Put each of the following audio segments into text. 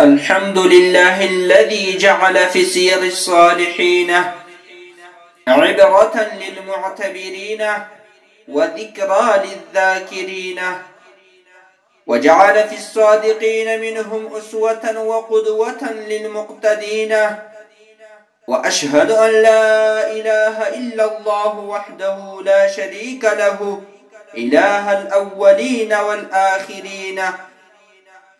الحمد لله الذي جعل في سير الصالحين عبرة للمعتبرين وذكرى للذاكرين وجعل في الصادقين منهم أسوة وقدوة للمقتدين وأشهد أن لا إله إلا الله وحده لا شريك له إله الأولين والآخرين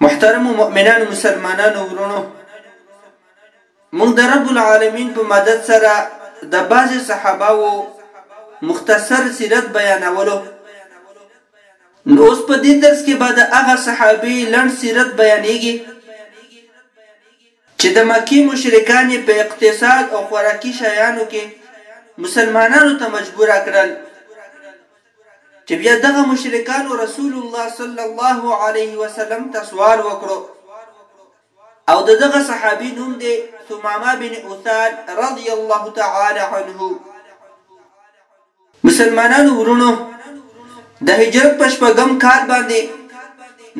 محترمو مؤمنانو مسلمانانو ورونو موږ د رب العالمین په مدد سره د بعضې صحاباو مختصر سیرت بیانولو نو اوس په دې درس کې به د هغه صحابي لنډ سیرت بیانېږي چې د مکې مشرکان په اقتصاد او خوراکي شیانو کې مسلمانانو ته مجبور کړل چې بیا دغه مشرکانو رسول الله صلی الله علیه وسلم ته سوال وکړو او د دغه صحابي نوم دی ثمامه بن اثال رضی الله تعالی عنه مسلمانانو ورونو د هجرت په شپږم کال باندې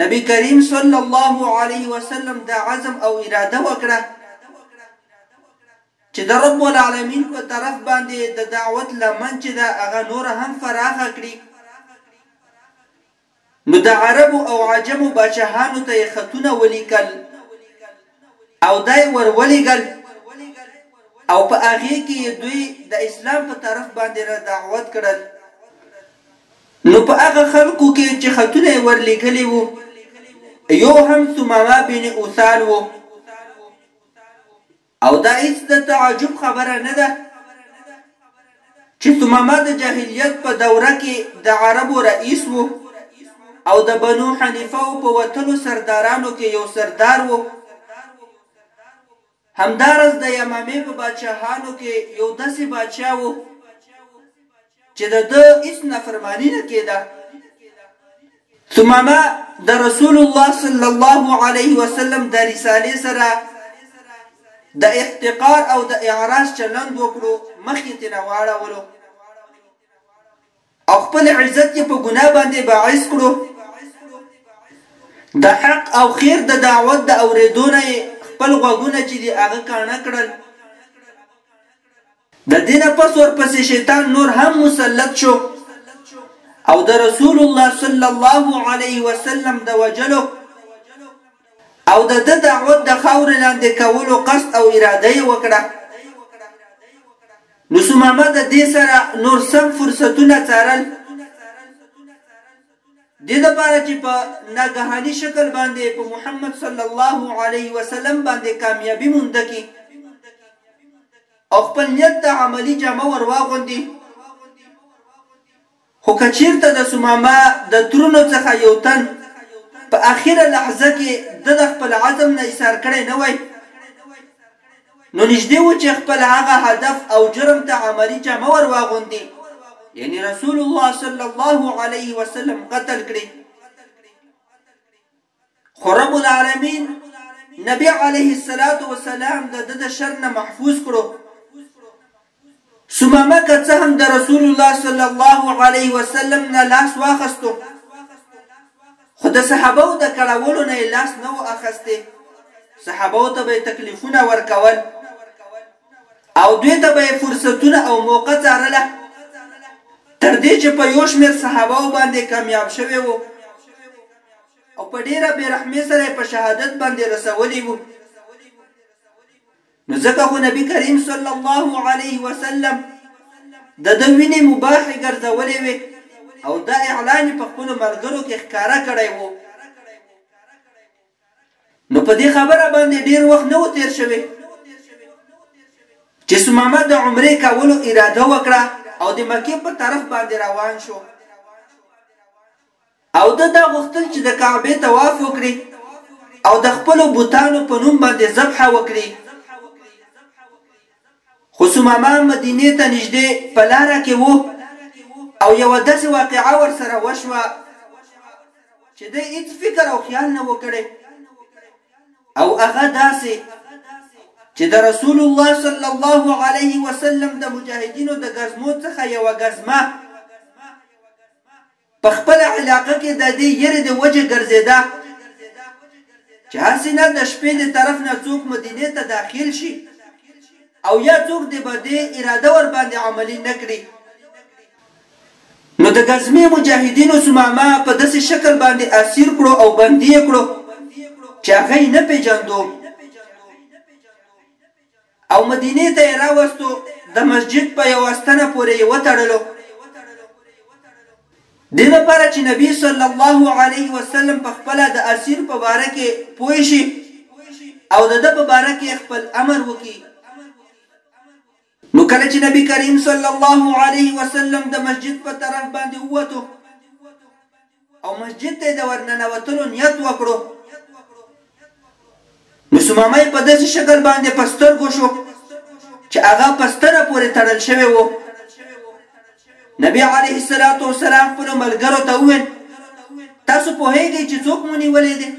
نبی کریم صلی الله علیه وسلم د عزم او اراده وکړه چې د رب العالمين په طرف باندې د دعوت لمن چې ده هغه نوره هم فراخه کړي نو د عربو او عجمو باچهانو ته يې خطونه وليکل او دا يې ور وليږل او په هغې کې يې دوی د اسلام په طرف باندې را دعوت کړل نو په هغه خلکو کې چې خطونه يې ور ليږلي وو يو هم ثمامه بن اوثال وو او دا هیڅ د تعجب خبره نه ده چې ثمامه د جاهلیت په دوره کې د عربو رئیس و او د بنو حنیفه او په وتلو سردارانو کې یو سردار و همدارز د یمامې په بادشاهانو کې یو داسې بادشاه و چې د ده هیڅ نافرماني نه کېده ثمامه د رسول الله صلی الله علیه وسلم د رسالې سره د احتقار او د اعراض چلند وکړو مخ یې تنه واړولو او خپل عزت یې په ګناه باندې باعث کړو د حق او خیر د دعوت د اوریدونه خپل غوګونه چې دی هغه کانه کړل د دې نه پس ورپسې شیطان نور هم مسلط شو او د رسول الله صلی الله علیه وسلم د وجلو او د د دعوت د خاورې لاندې کولو قصد او اراده یې وکړه نو سمامه د دې سره نور سم فرصتونه څارل دې لپاره چې په ناګهاني شکل باندې په محمد صلی الله علیه وسلم باندې کامیابی مونده کی او خپل نیت ته عملی جامه ور واغوندي خو کچیرته د سمامه د ترونو څخه یو تن په اخیره لحظه کې د خپل عزم نه ایثار کړی نه وای نو نژدې وو چې خپل هغه هدف او جرم ته عملي جامه ور واغوندي، یعنې رسول الله صلی الله علیه وسلم قتل کړي. خو رب العالمین نبی علیه السلام د ده د شر نه محفوظ کړو. ثمامه که څه هم د رسول الله صلی الله علیه وسلم نه لاس واخستو خو د صحابه د کړهولو نه لاس نه و اخسته صحابه ته به تکلیفونه ورکول او دوی ته به فرصتونه او موقع څارله تر دې چې په یو شمېر صحابه باندې کامیاب شوی وو او په ډیره بیرحمې سره په شهادت باندې رسولي وو نو ځکه خو نبي کریم صلی الله علیه وسلم د ده وینې مباحې ګرځولې وې او دا اعلان یې په خپلو ملګرو کې ښکاره کړی و. نو په دې خبره باندې ډېر وخت نه و تېر شوی چې سمامه د عمرې کولو اراده وکړه او د مکې په طرف باندې روان شو او ده دا غوښتل چې د کعبې طواف وکړي او د خپلو بتانو په نوم باندې ذبحه وکړي، خو ثمامه مدینې ته نژدې په لاره کې و او یوه داسې واقعه ورسره وشوه چې ده هیڅ فکر او خیال نه و کړی او هغه داسې چې د رسول الله صلی الله علیه وسلم د مجاهدینو د ګزمو څخه یوه ګزمه په خپله علاقه کې ددې يرې د وجې ګرځېده چې هر سينه د شپې د طرف نه څوک مدينې ته داخل شي او يا څوک دې به دې اراده ورباندې عملي نه کړي نو د غزمې مجاهدينو سماما په داسې شکل باندې اسير کړو او بندي يې کړو چې هغه يې نه پېژندو او مدینې ته یې راوستو، د مسجد په یوه ستنه پورې یې وتړلو، دې لپاره چې نبي صلی الله علیه وسلم په خپله د اسیر په باره کې پوه شي او د ده په باره کې خپل امر وکړي. نو کله چې نبي کریم صلی الله علیه وسلم د مسجد په طرف باندې ووتو، او مسجد ته د ورننوتلو نیت وکړو نو سمامه یې په داسې شکل باندې په سترګو شو چې هغه په ستنه پورې تړل شوی و نبی علیه الصلاة والسلام خپلو ملګرو ته وویل تاسو پوهیږئ چې څوک مو نیولی دی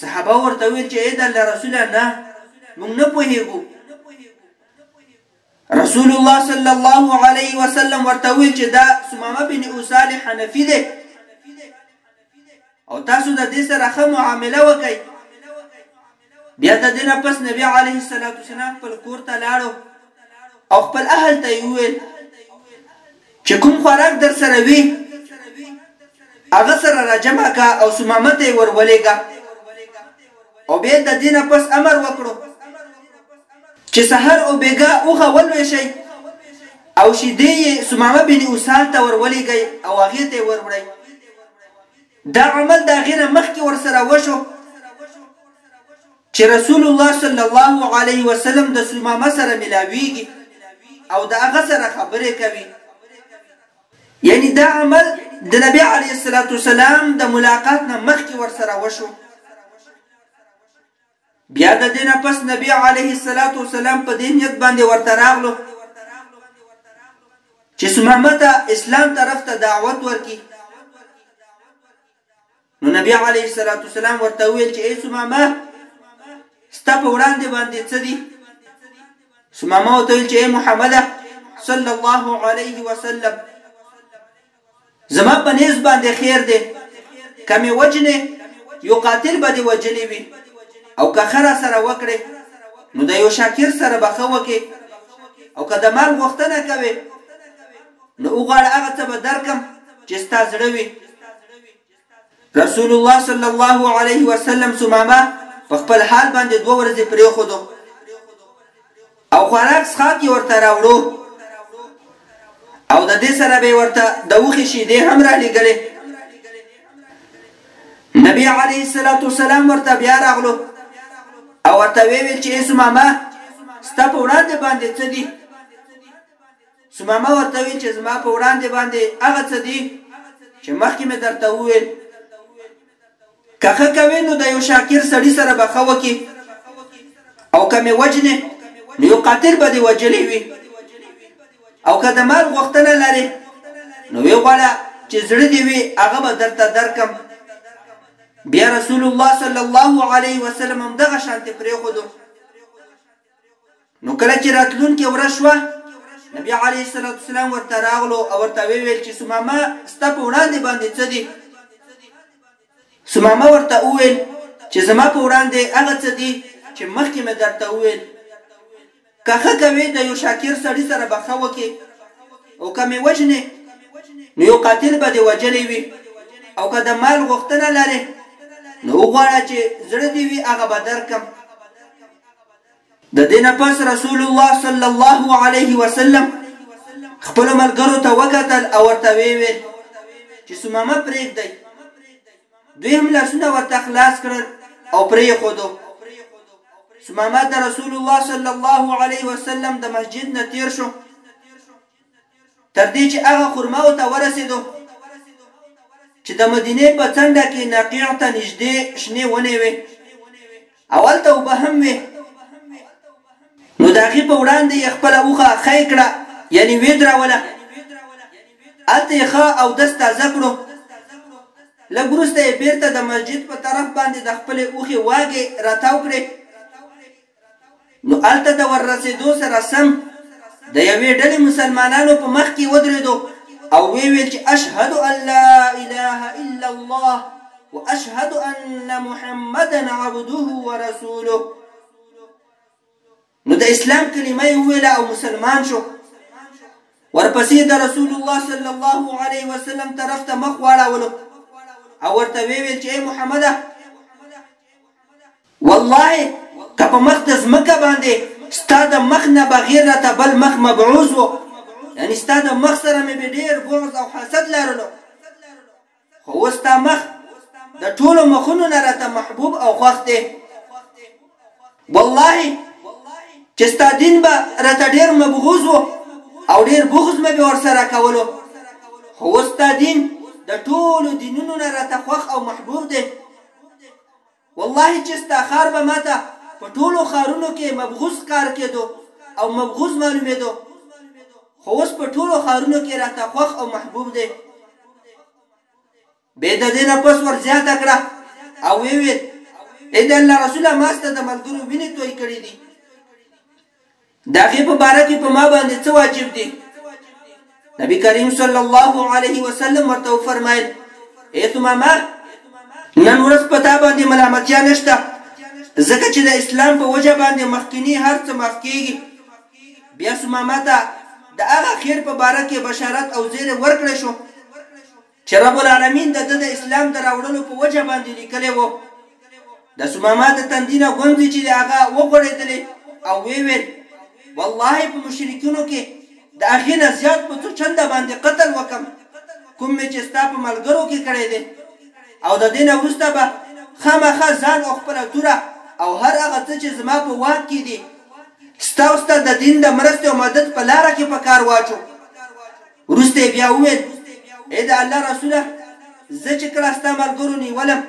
صحابه ورته ویل چې اې د الله رسوله نه مونږ نه پوهیږو رسول الله صلی الله علیه وسلم ورته ویل چې دا سمامه بن اوسال حنفی دی او تاسو د دې سره ښه معامله وکړئ بیا د دینه پس نبی علیه السلام خپل کور ته لاړو او خپل اهل ته یې وویل چې کوم خوراک درسره وي هغه سره راجمع کا او سمامه ته ور ولېګا او بیا د دینه پس امر وکړو چې سحر او بیګا اوخه ولوي شي او شیدې یې سمامه بن اوسال ته ورولېږئ او هغې ته یې وروړئ دا عمل د هغې نه مخکې ورسره وشو چې رسول الله صلی الله علیه وسلم د ثمامه سره ملاویږي او د هغه سره خبرې کوي یعنی دا عمل د نبی علیه الصلاۃ والسلام د ملاقات نه مخکې ورسره وشو بیا د دې نه پس نبی علیه الصلاۃ والسلام په دې نیت باندې ورته راغلو چې سمامه ته اسلام طرف ته دعوت ورکي نو نبی علیه الصلاة والسلام ورته وویل چې ای سمامه ستا په وړاندې باندې څه دي سمامه ورته وویل چې ای محمده صلی الله علیه وسلم زما په نیز باندې خیر دی که مې وجنې یو قاتل به دې وجلی وي او که ښه را سره وکړې نو د یو شاکر سره به ښه وکې او که د مال غوښتنه کوې نو وغواړه هغه څه به درکم چې ستا زړه وي رسول الله صلی الله علیه وسلم سمامه په خپل حال باندې دوه ورځې پرې خودو او خوراک څخه کې ورته راوړو او د دې سره به ورته د وخې شي دې هم را لګلې نبی علیه الصلاۃ والسلام ورته بیا راغلو او ورته ویل چې اسمامه ستاسو وړاندې باندې څه دي ثمامه ورته وویل چې زما په وړاندې باندې هغه څه دي چې مخکې مې درته وویل، که ښه کوې نو د یو شاکر سړي سره به ښه وکړې او که مې وژنې نو یو قاتل به دې وژلی وي او که د مال غوښتنه لرې نو ویې غواړه چې زړه دې وي هغه به درته درکړم. بیا رسول الله صلی الله علیه وسلم هم دغه شانتې پرېښودو. نو کله چې راتلونکې ورځ شوه، نبي عليه الصلاة والسلام ورته راغلو او ورته ویې ویل چې سمامه ستا په وړاندې باندې څه دي؟ سمامه ورته وویل چې زما په وړاندې هغه څه دي چې مخکې مې درته وویل که ښه کوې د یو شاکر سړي سره به ښه وکې او که مې وژنې نو یو قاتل به دې وژلی وي او که د مال غوښتنه لرې نو وغواړه چې زړه دې وي هغه به درکم د دې نه پس رسول الله صلی الله علیه وسلم خپل ملګرو ته وکتل او ورته وی ویل چې سمامه پرېږدئ دوی هم لاسونه ورته خلاص کړل او پرې خودو سمامه د رسول الله صلی الله علیه وسلم د مسجد نه تیر شو تر دې چې هغه خرماو ته ورسېدو چې د مدینې په څنډه کې نقیع ته نږدې شنې ونې وې او هلته اوبه هم وې نو د هغې په وړاندې یې خپله اوښه ښی کړه یعنی ویدروله هلته یې ښه اودس تازه کړو لږ وروسته یې بېرته د مسجد په طرف باندې د خپلې اوښې واګې راتاو کړې نو هلته د وررسېدو سره سم د یوې ډلې مسلمانانو په مخ کې ودرېدو او ویې ویل چې اشهد ان لا اله الا الله و اشهد ان محمدا عبده و رسوله نو د اسلام کلمه یې وویله او مسلمان شو ورپسې د رسول الله صلی الله علیه وسلم طرف ته مخ واړولو او ورته ویل چې ای محمده والله که په مخ د ځمکه باندې ستا د مخ نه بغیر راته بل مخ مبعوض وو یعنی ستا د مخ سره مې به ډیر بغض او حسد لرلو خو اوس ستا مخ د ټولو مخونو نه راته محبوب او خوښ دی والله چې ستا دین به راته ډیر مبغوز وو او ډیر بغض مې به ورسره کولو خو اوس ستا دین د ټولو دینونو نه راته خوښ او محبوب دی والله چی ستا ښار به ماته په ټولو ښارونو کی مبغوض ښکار کیدو او مبغوض معلومیدو خو اوس په ټولو ښارونو کی راته خوښ او محبوب دی. بی ددی نه پس ور زیاته کړه او وی ویل، ای د الله رسوله ما ستا د ملګرو وینی توی کړی دی. د هغې په باره کې په ما باندې څه واجب دي نبی کریم صلی الله علیه وسلم ورته وفرمایل اے ثمامه نن ورځ په تا باندې ملامتیا نشته ځکه چې د اسلام په وجه باندې مخکینی هر څه معاف کیږي بیا ثمامه ته د هغه خیر په باره کې بشارت او زیری ورکړی شو چې رب العالمين د ده د اسلام د راوړلو په وجه باندې ليکلې وو، د ثمامه د تندي نه ګونځې چې د هغه وغوړېدلې او وې وېل، والله په مشرکينو کې د هغې نه زيات په څو چنده باندې قتل وکم کوم مې چې ستا په ملګرو کې کړې دې او د دې نه وروسته به خامخا ځان او خپله توره او هر هغه څه چې زما په واک کې دي ستا او ستا د دين د مرستې او مدد په لاره کې په کار واچو. وروسته یې بیا وویل، اې د الله رسوله! زه چې کله ستا ملګرو نیولم،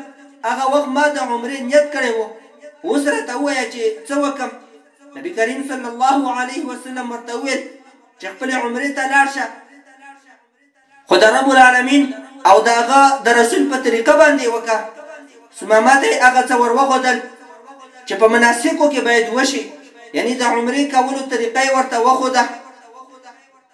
هغه وخت ما د عمرې نیت کړی و، اوس راته ووایه چې څه وکړم؟ نبي کریم صلی الله علیه وسلم ورته وویل چې خپلې عمرې ته لاړ شه، خو د رب العالمین او د هغه د رسول په طریقه باندې یې وکړه، ثمامه ته یې هغه څه ور وښودل چې په مناسکو کې باید وشي، یعنې د عمرې کولو طریقه یې ورته وښوده.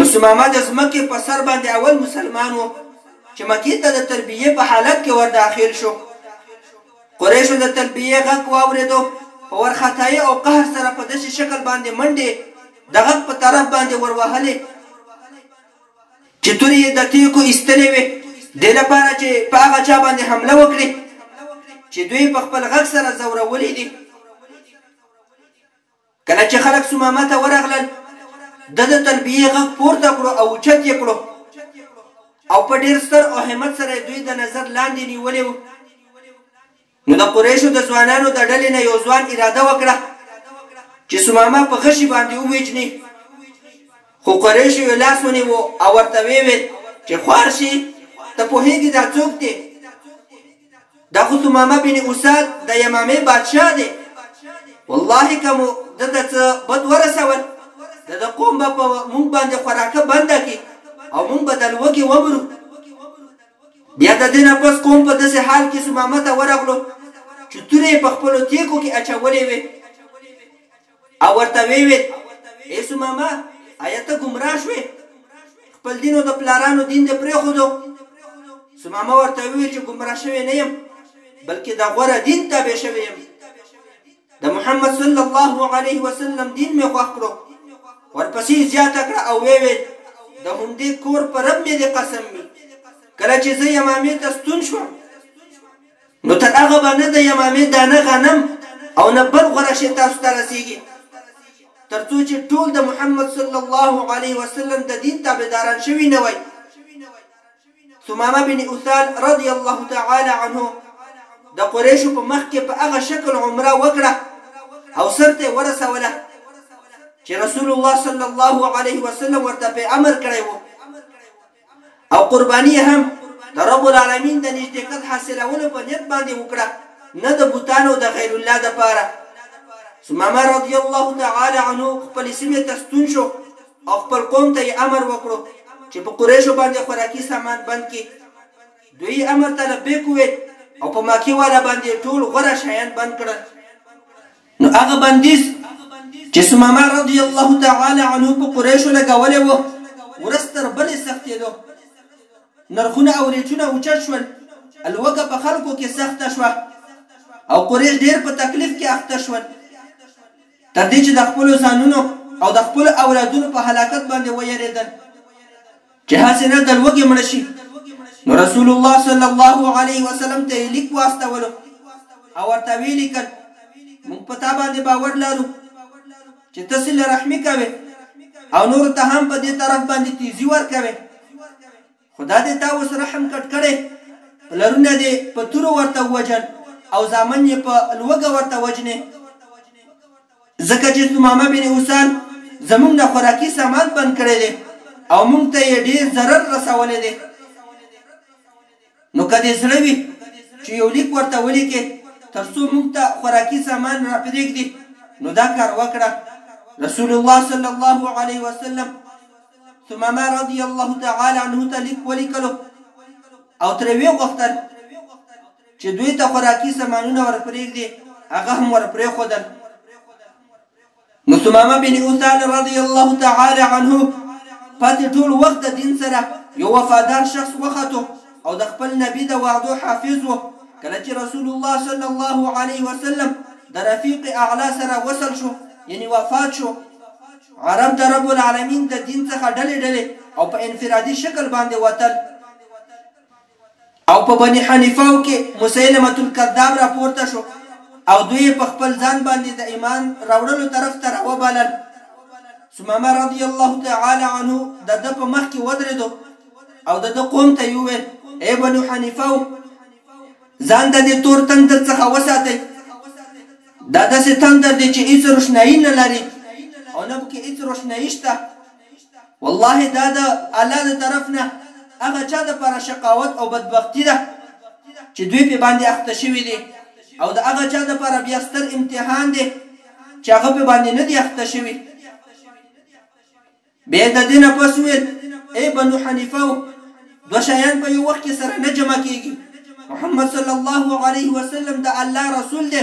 مسمامه د ځمکې په سر باندې اول مسلمان و چې مکې ته د تلبیې په حالت کې ورداخل شو. قریشو د تلبیې غږ واورېدو په ورخطایې او قهر سره په داسې شکل باندې منډې د غږ په طرف باندې وروهلې چې تورې یې د تیکو ایستلې وې دې لپاره چې په هغه چا باندې حمله وکړي چې دوی په خپل غږ سره ځورولې دي کله چې خلک ثمامه ته ورغلل، ده د تلبیې غږ پورته کړو او اوچت یې کړو او په ډېر ستر او همت سره یې دوی د نظر لاندې نیولي وو. نو د قریشو د ځوانانو د ډلې نه یو ځوان اراده وکړه چې ثمامه په غشي باندې وویجني، خو قریشو یې لاس ونیو او ورته ویې ویل چې خوار شي، ته پوهېږي دا څوک دی؟ دا خو ثمامه بن اسد د یمامې بادشاه دی والله که مو ده ته څه بد ورسول د د قوم به په مونږ باندې خوراکه بنده کړي او مونږ به د لوږې ومرو بیا د دې نه پس قوم په داسې حال کې ثمامه ته ورغلو چې تورې په خپلو تیکو کې اچولې وې او ورته ویې ویل، اې ثمامه! ایا ته ګمراه شوې؟ خپل دین او د پلارانو دین دې پرېښودو؟ ثمامه ورته ویل چې ګمراه شوی نه یم، بلکې د غوره دین تابع شوی یم. د محمد صلی الله علیه وسلم دین مې خوښ کړو. ورپسې یې زیاته کړه او ویې ویل، د همدې کور په رب مې دې قسم وي! کله چې زه یمامې ته ستون شوم، نو تر هغه به نه د یمامې دانه غنم او نه بل غوره شی تاسو ته رسېږي، تر څو چې ټول د محمد صلی الله علیه وسلم د دین تابعداران شوي نه وای. ثمامه بن اثال رضی الله تعالی عنه د قریشو په مخ کې په هغه شکل عمره وکړه او سر ته ورسوله چې رسول الله صلی الله علیه وسلم ورته په امر کړی وو. او قرباني هم د رب العالمین د نږدېکت حاصلولو په نیت باندې وکړه نه د بوتانو د غیر الله د پاره سمامه رضی الله تعالی عنه خپل سیمه ته ستون شو او خپل قوم ته امر وکړو چې په قریشو باندې خوراکي سامان بند کړي دوی امر ته لبیک وې او په ماکی والا باندې ټول غره شایان بند کړل نو هغه بندیز چې سمامه رضی الله تعالی عنه په قریشو لګولې وو ورځ تر بلې سختېدو نرخونه او ریټونه اوچت شول الوګه په خلکو کې سخته شوه او قریش ډیر په تکلیف کې اخته شول تر دې چې د خپل ځانونو او د خپل اولادونو په هلاکت باندې ویریدل چې هسې نه د لوږې مړه شي نو رسول الله صلی الله علیه وسلم ته یې لیک واستولو او ورته ویې لیکل موږ په تا باندې باور لرو چې ته صله رحمي کوې او نورو ته هم په دې طرف باندې تیزي ورکوې خدا دې تا اوس رحم کټ کړی پلرونه دې په تورو ورته ووژل او زامن یې په لوږه ورته وژنې ځکه چې ثمامه بن اسال زمونږ نه خوراکي سامان بند کړی دی او مونږ ته یې ډېر ضرر رسولی دی نو که دې زړه وي چې یو لیک ورته ولیکې تر څو مونږ ته خوراکي سامان راپرېږدي نو دا کار وکړه رسول الله صلی الله علیه وسلم ثمامه رضی الله تعالی عنه ته لیک ولیکلو او ترې ویې غوښتل چې دوی ته خوراکي سامانونه ورپرېږدي هغه هم ورپرېښودل نو سمامه بن اوسال رضی الله تعالی عنه پاتې ټول وخت د دین سره یو وفادار شخص وختو او د خپل نبی د وعدو حافظ وو کله چې رسول الله صلی الله علیه وسلم د رفیق اعلی سره وصل شو یعنی وفات شو عرب د رب العالمین د دین څخه ډلې ډلې او په انفرادي شکل باندې وتل او په بني حنیفهو کې مسیلمة الکذاب راپورته شو او دوی یې په خپل ځان باندې د ایمان راوړلو طرف ته راوبلل. ثمامه رضی الله تعالی عنه د ده په مخ کې ودرېدو او د ده قوم ته یې وویل، ای بنو حنیفهو! ځان د دې تور تندر څخه وساتئ، دا داسې تندر دی چې هیڅ روښنایي نه لري او نه پکې هیڅ روښنایي شته. والله دا د الله د طرف نه هغه چا د پاره شقاوت او بدبختي ده چې دوی پۀ باندې اخته شوي دي او د هغه چا د پاره بيا ستر امتحان دی چې هغه پۀ باندې نۀ دي اخته شوي. بيا يې د دې نه پس وويل، اې بنو حنيفؤ! دوه شيان پۀ يو وخت کښې سره نۀ جمع کيږي، محمد صلی الله عليه وسلم د الله رسول دی،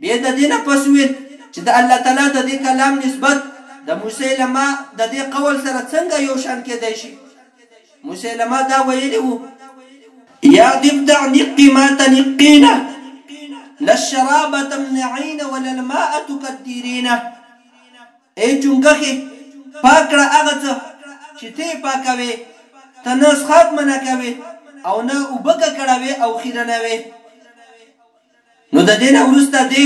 بې د دې نه پس وې چې د الله تعالی د دې کلام نسبت د مسیلمه د دې قول سره څنګه یو شان کېدای شي؟ مسیلمه دا ویلي وو. یا دبدع نقي ما تنقينا لا الشراب تمنعين ولا الماء تكدرينا اي چونګخي پاک کړه هغه څه چې ته یې پاکوې ته نه څښاک منع کوې او نه اوبه ککړوې او خیرنوې نو د دې نه وروسته دی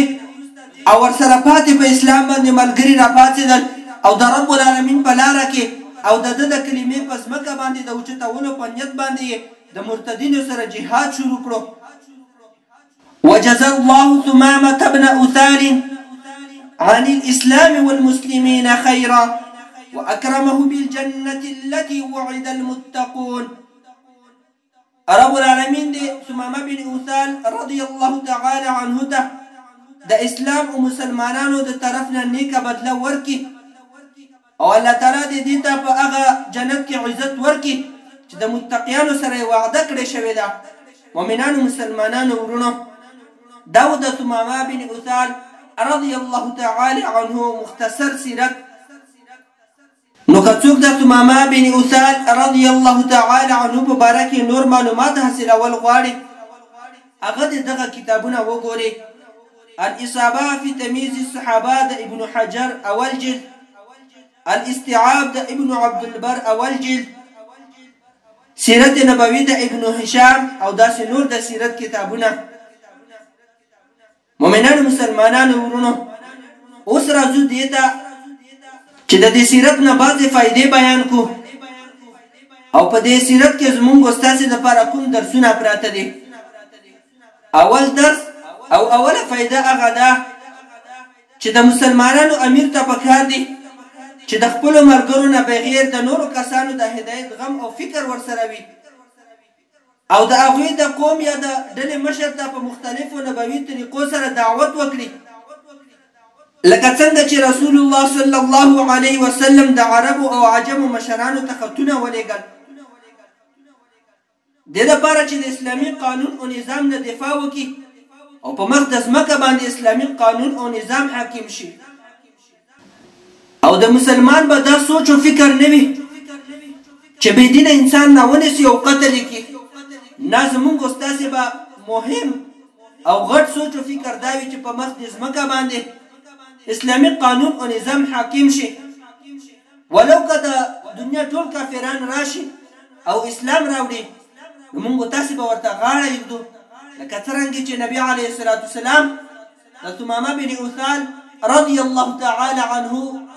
او ورسره پاتې په اسلام باندې ملګري راپاڅېدل او د رب العالمین په لاره کې او د ده د کلمې په ځمکه باندې د اوچتولو په نیت باندې یې د مرتدینو سره جهاد شروع کړو. وجزا الله ثمامة بن اثال عن الاسلام والمسلمين خيرا واکرمه بالجنة التي وعد المتقون رب العالمین دې ثمامه بن اوثال رضی الله تعالی عنه ته د اسلام او مسلمانانو د طرف نه نیکه بدله ورکي او الله تعالی دې دې ته په هغه جنت کې عزت ورکي چې د متقیانو سره وعده کړې شوې ده مؤمنانو مسلمانانو ورونو دا و د ثمامه بن اوثال رضی الله تعالی عنه مختصر سیرت نو که څوک د ثمامه بن اسال رضی الله تعالی عنه په باره کې نور معلومات حاصلول غواړي هغه دې دغه کتابونه وګوري الاصابه فی تمیز الصحابه د ابن حجر اول جلد الاستعاب د ابن عبد البر اول جلد سیرت نبوی د ابن هشام او داسې نور د سیرت کتابونه مومنانو مسلمانانو ورونو اوس راځو دې ته چې د دې سیرت نه بعضې فائدې بیان کو او په دې سیرت کې زمونږ استاد لپاره کوم درسونه پراته دي اول درس او اوله فائدہ هغه ده چې د مسلمانانو امیر ته پکار دي چې د خپل مرګرو نه بغیر د نورو کسانو د هدایت غم او فکر ورسره وي او د هغوی د قوم یا د ډلې مشر ته په مختلفو نبوي طریقو سره دعوت وکړي لکه څنګه چې رسول الله صلی الله علیه وسلم د عربو او عجمو مشرانو ته خطونه ولېږل د دې لپاره چې د اسلامي قانون او نظام نه دفاع وکړي او په مخ د ځمکه باندې اسلامي قانون او نظام حاکم شي او د مسلمان به دا سوچ او فکر نه وي چې بې دینه انسان راونیسي او قتل یې کړي نه زمونږ ستاسې به مهم او غټ سوچ او فکر دا وي چې په مخ دې ځمکه باندې اسلامي قانون او نظام حاکم شي ولو که د دنیا ټول کافران راشي او اسلام راوړي نو موږ تاسې به ورته غاړه ایږدو لکه څرنګه چې نبی علیه السلام د ثمامه بن اثال رضی الله تعالی عنه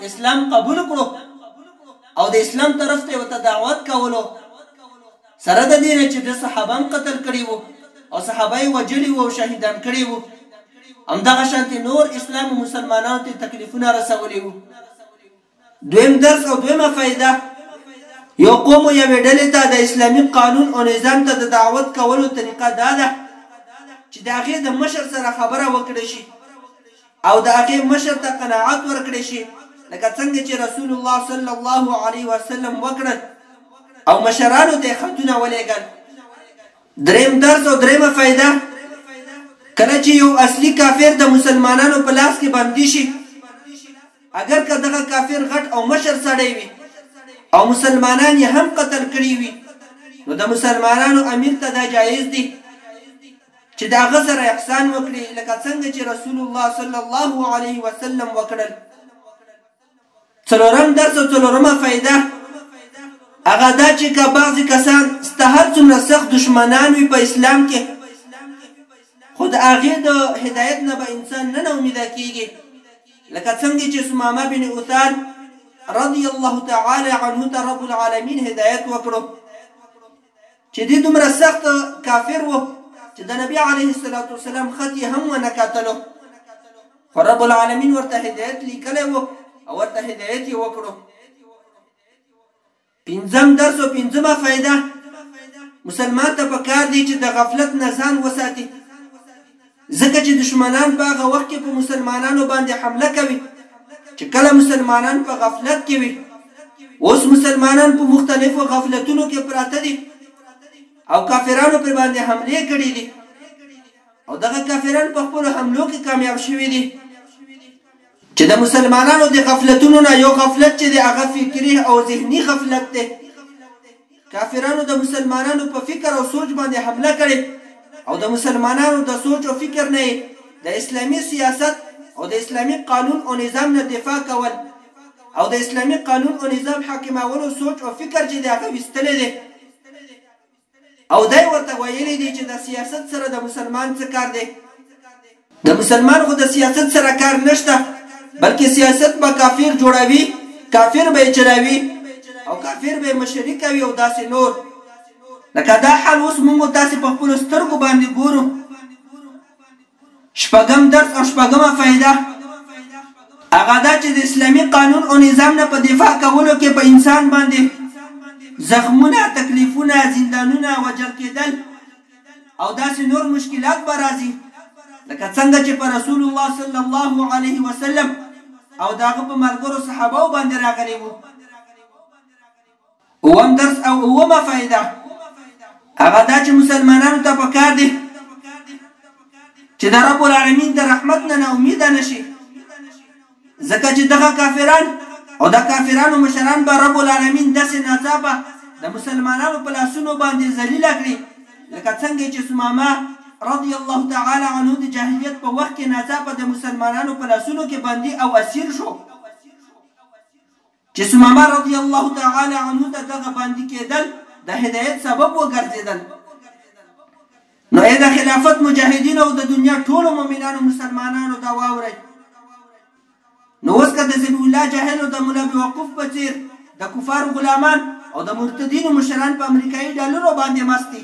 اسلام قبول کړو او د اسلام طرف ته وته دعوت کولو سره د دینه چې د صحابه هم قتل کړي وو او صحابه یې وجلي وو او شهیدان کړي وو همدغه شانتي نور اسلام او مسلمانانو ته تکلیفونه رسولي وو دویم درس او دویمه فایده، یو قوم او یوې ډلې ته د اسلامي قانون او نظام ته د دعوت کولو طریقه دا ده چې د هغې د مشر سره خبره وکړې شي او د هغې مشر ته قناعت ورکړې شي لکه څنګه چې رسول الله صلی الله علیه وسلم وکړل او مشرانو ته خطونه ولېږل دریم درس او دریمه فائدہ کله چې یو اصلي کافر د مسلمانانو په لاس کې باندې شي اګر که دغه کافر غټ او مشر سړی وي او مسلمانان یې هم قتل کړي وي نو د مسلمانانو امیر ته دا جایز دی چې د هغه سره احسان وکړي لکه څنګه چې رسول الله صلی الله علیه وسلم وکړل څلورم درس او څلورمه فائدہ هغه دا چې که بعضی کسان ستهر څومره سخت دشمنان وي په اسلام کې خو د هغې د هدایت نه به انسان نه نا امیده کیږي لکه څنګه چې سمامه بن اثال رضی الله تعالی عنه ته رب العالمین هدایت وکړو چې دې دومره سخت کافر وو چې د نبی علیه الصلاۃ والسلام خط یې هم ونه کتلو خو رب العالمین ورته هدایت لیکلی وو او ورته هدایت یې وکړو پنځم درس او پنځمه فائده، مسلمان ته په کار دی چې د غفلت نه ځان وساتي، ځکه چې دښمنان په هغه وخت کې په مسلمانانو باندې حمله کوي چې کله مسلمانان په غفلت کې وي، اوس مسلمانان په مختلفو غفلتونو کې پراته دي او کافرانو پر باندې حملې کړې دي او دغه کافران په خپلو حملو کې کامیاب شوي دي. چې د مسلمانانو د غفلتونو نه یو غفلت چې د هغه فکري او ذهني غفلت دی کافرانو د مسلمانانو په فکر او سوچ باندې حمله کړې او د مسلمانانو د سوچ او فکر نه د اسلامي سیاست او د اسلامي قانون او نظام نه دفاع کول او د اسلامي قانون او نظام حاکمولو سوچ او فکر چې د هغه وستلې دي او دی ورته ویلی دی چه دسیاست سره دمسلمان څه کار دی دمسلمان خو دسیاست سره کار نشته بلکه سیاست به کافر جوړوی کافر به چلاوی او کافر به مشری کوي او داسې نور لکه دا حال اوس موږ تاسو په خپل سترګو باندې ګورو شپږم درس او شپږمه فائده هغه دا چې د اسلامي قانون او نظام نه په دفاع کولو کې په انسان باندې زخمونه، تکلیفونه، زندانونه، وجل کېدل او داسې نور مشکلات به راځي لکه څنګه چې په رسول الله صلی الله علیه وسلم او داغه په ملګرو صحابه باندې راغلي وو اووم درس او اوومه فائده هغه دا چې مسلمانانو ته پکار دي چې د رب العالمین د رحمت نه نه امید نه شي ځکه چې دغه کافران او د کافرانو مشران به رب العالمین داسې ناڅاپه د مسلمانانو په لاسونو باندې ذلیل کړي لکه څنګه چې سمامه رضی الله تعالی عنه د جاهلیت په وخت کې ناڅاپه د مسلمانانو په لاسونو کې باندې او اسیر شو چې ثمامه رضی الله تعالی عنه ته دغه باندې کېدل د هدایت سبب وګرځېدل نو اې د خلافت مجاهدین او د دنیا ټولو مؤمنانو مسلمانانو دا واورئ نو اوس که د ذبی الله جاهل او د مولا بیوقوف په څیر د کفار غلامان او د مرتدینو مشران په امریکایي ډالرو باندې مستي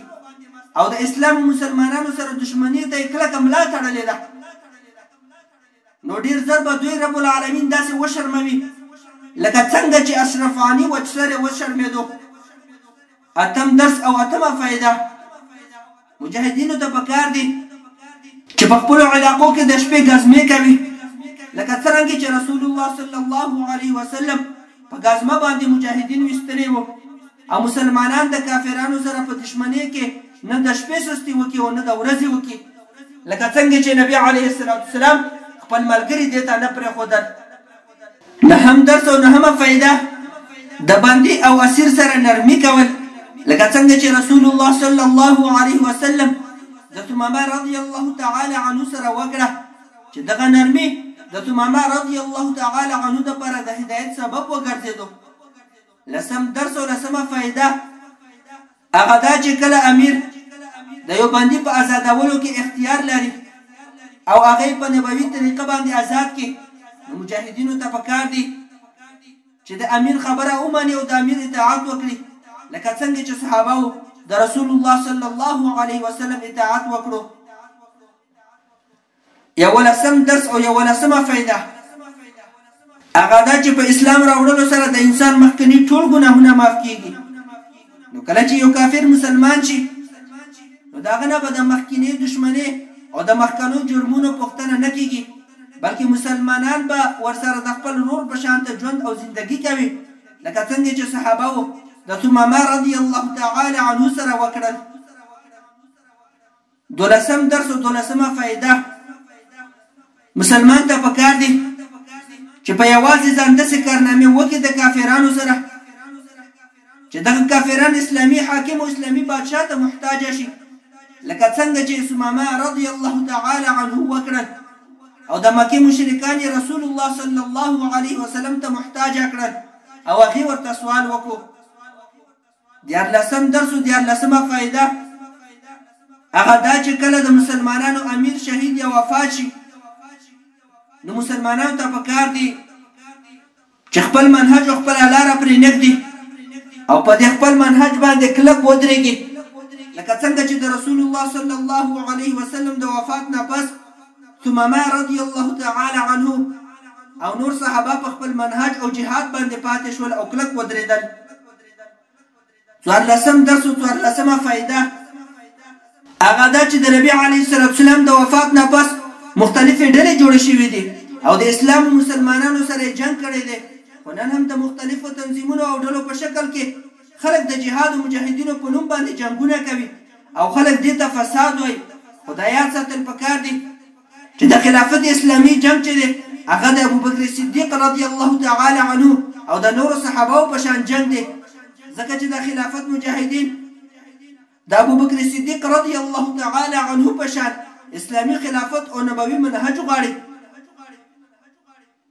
او د اسلام او مسلمانانو سره دښمنی ته کلک ملا تړلې ده نو ډیر زر به دوی رب العالمین داسې وشرموي لکه څنګه چې اشرف غني وچسره وشرمېدو اتم درس او اتمه فائدہ مجاهدینو ته پکار دي چې په خپل علاقو کې د شپې غزمه کوي لکه څنګه چې رسول الله صلی الله علیه وسلم په غزمه باندې مجاهدین وستلی وو او مسلمانان د کافرانو سره په دښمنې کې نه د شپې سستي وکړي او نه د ورځې وکړي، لکه څنګه چې نبي عليه السلام خپل ملګري دې ته نه پرېښودل. نهم درس او نهمه فائده، د بندي او اسير سره نرمي کول، لکه څنګه چې رسول الله صلی الله عليه وسلم د ثمامه رضي الله تعالی عنه سره وکړه، چې دغه نرمي د ثمامه رضي الله تعالی عنه لپاره د هدايت سبب وګرځېدو. لسم درس او لسمه فائده هغه دا چې کله امیر د یو بندي په آزادولو کې اختیار لري او هغه په نبوي طریقه باندې آزاد کې مجاهدینو ته پکار دي چې د امیر خبره ومني او د امیر اطاعت وکړي لکه څنګه چې صحابه د رسول الله صلی الله علیه وسلم اطاعت وکړو یولسم درس او یولسمه فایده هغه دا چې په اسلام راوړلو سره د انسان مخکنی ټول ګناهونه معاف کیږي نو کله چې یو کافر مسلمان شي نو داغه نه به د مخکنی دشمنی او د مخکنو جرمونو پوښتنه نه کیږي بلکې مسلمانان به ورسره د خپل رور په شان ته ژوند او زندگی کوي لکه څنګه چې صحابه وو د ثمامه رضی الله تعالی عنه سره وکړل دولسم درس او دولسمه فائده مسلمان ته پکار دي چې په یوازې ځان د کارنامې وکړي د کافرانو سره چې دغه کافران اسلامي حاکم او اسلامي بادشاه ته محتاج شي لکه څنګه چې سمامه رضی الله تعالی عنه وکړه او د مکه مشرکان رسول الله صلی الله علیه وسلم ته محتاج کړل او هغه ورته سوال وکړ دیارلسم درس او دیارلسمه فائده هغه دا چې کله د مسلمانانو امیر شهید یا وفات شي نو مسلمانانو ته پکار دي چې خپل منهج او خپل لار پرې نګدي او په دې خپل منهج باندې کلک ودرېږي لکه څنګه چې د رسول الله صلی الله علیه وسلم د وفات نه پس ثمامه رضی الله تعالی عنه او نور صحابه په خپل منهج او جهاد باندې پاتې شول او کلک ودرېدل څوارلسم درس او څوارلسمه فائده هغه دا چې د نبی علی صلوات والسلام د وفات نه پس مختلفې ډلې جوړې شوې دي او د اسلام او مسلمانانو سره جنگ کړي دي خو نن هم د مختلفو تنظیمونو او ډلو په شکل کې خلک د جهاد او مجاهدینو په نوم باندې جنگونه کوي او خلک دې ته فساد وایي خدایات ساتل پکار دي چې د خلافت اسلامي جنګ چې دی هغه د ابوبکر صدیق رضی الله تعالی عنه او د نورو صحابهو په شان جنګ دی ځکه چې د خلافت مجاهدین د ابوبکر صدیق رضی الله تعالی عنه په شان اسلامي خلافت او نبوي منهج غواړي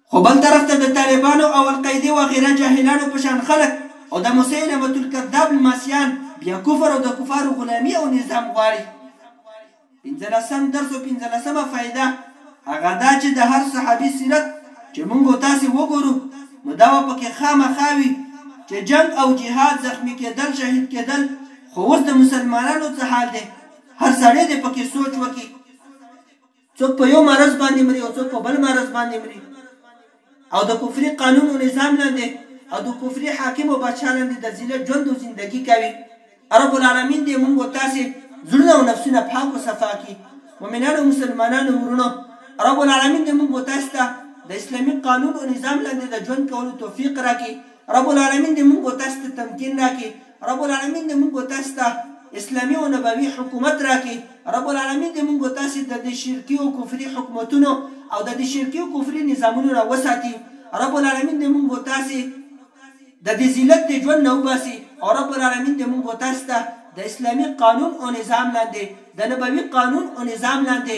خو بل طرف ته د طالبانو او القاعدې وغیره جاهلانو په شان خلک او د مسیلمة الکذاب لمسیان بیا کفر او د کفارو غلامي او نظام غواړي. پنځلسم درس او پنځلسمه فائده هغه دا چې د هر صحابي سیرت چې مونږ او تاسې وګورو نو دا به پکې خامخا وي چې جنګ او جهاد، زخمي کیدل، شهید کیدل، خو اوس د مسلمانانو څه حال دی؟ هر سړی دې پکې سوچ وکړي. څوک په یو مرض باندې مري او څوک په بل مرض باندې مري او د کفري قانون او نظام لاندې او د کفري حاکم او بادشاه لاندې د ذلت ژوند او زندگی کوي رب العالمین دې مونږ او تاسې زړونه او نفسونه پاک او صفا کړي مؤمنانو مسلمانانو ورونو رب العالمین دې مونږ او تاسو ته د اسلامي قانون او نظام لاندې د ژوند کولو توفیق راکړي رب العالمين دې مونږ او تاسو ته تمکين راکړي رب العالمين دې مونږ او تاسو ته اسلامي او نبوي حکومت راکړي رب العالمين دې مونږ او تاسو د دې شرکي او کفري حکومتونو او د دې شرکي او کفري نظامونو نه وساتي رب العالمين دې مونږ او تاسو د دې ذلت دې ژوند نه وباسي او رب العالمين دې مونږ او تاسو ته د اسلامي قانون او نظام لاندې د نبوي قانون او نظام لاندې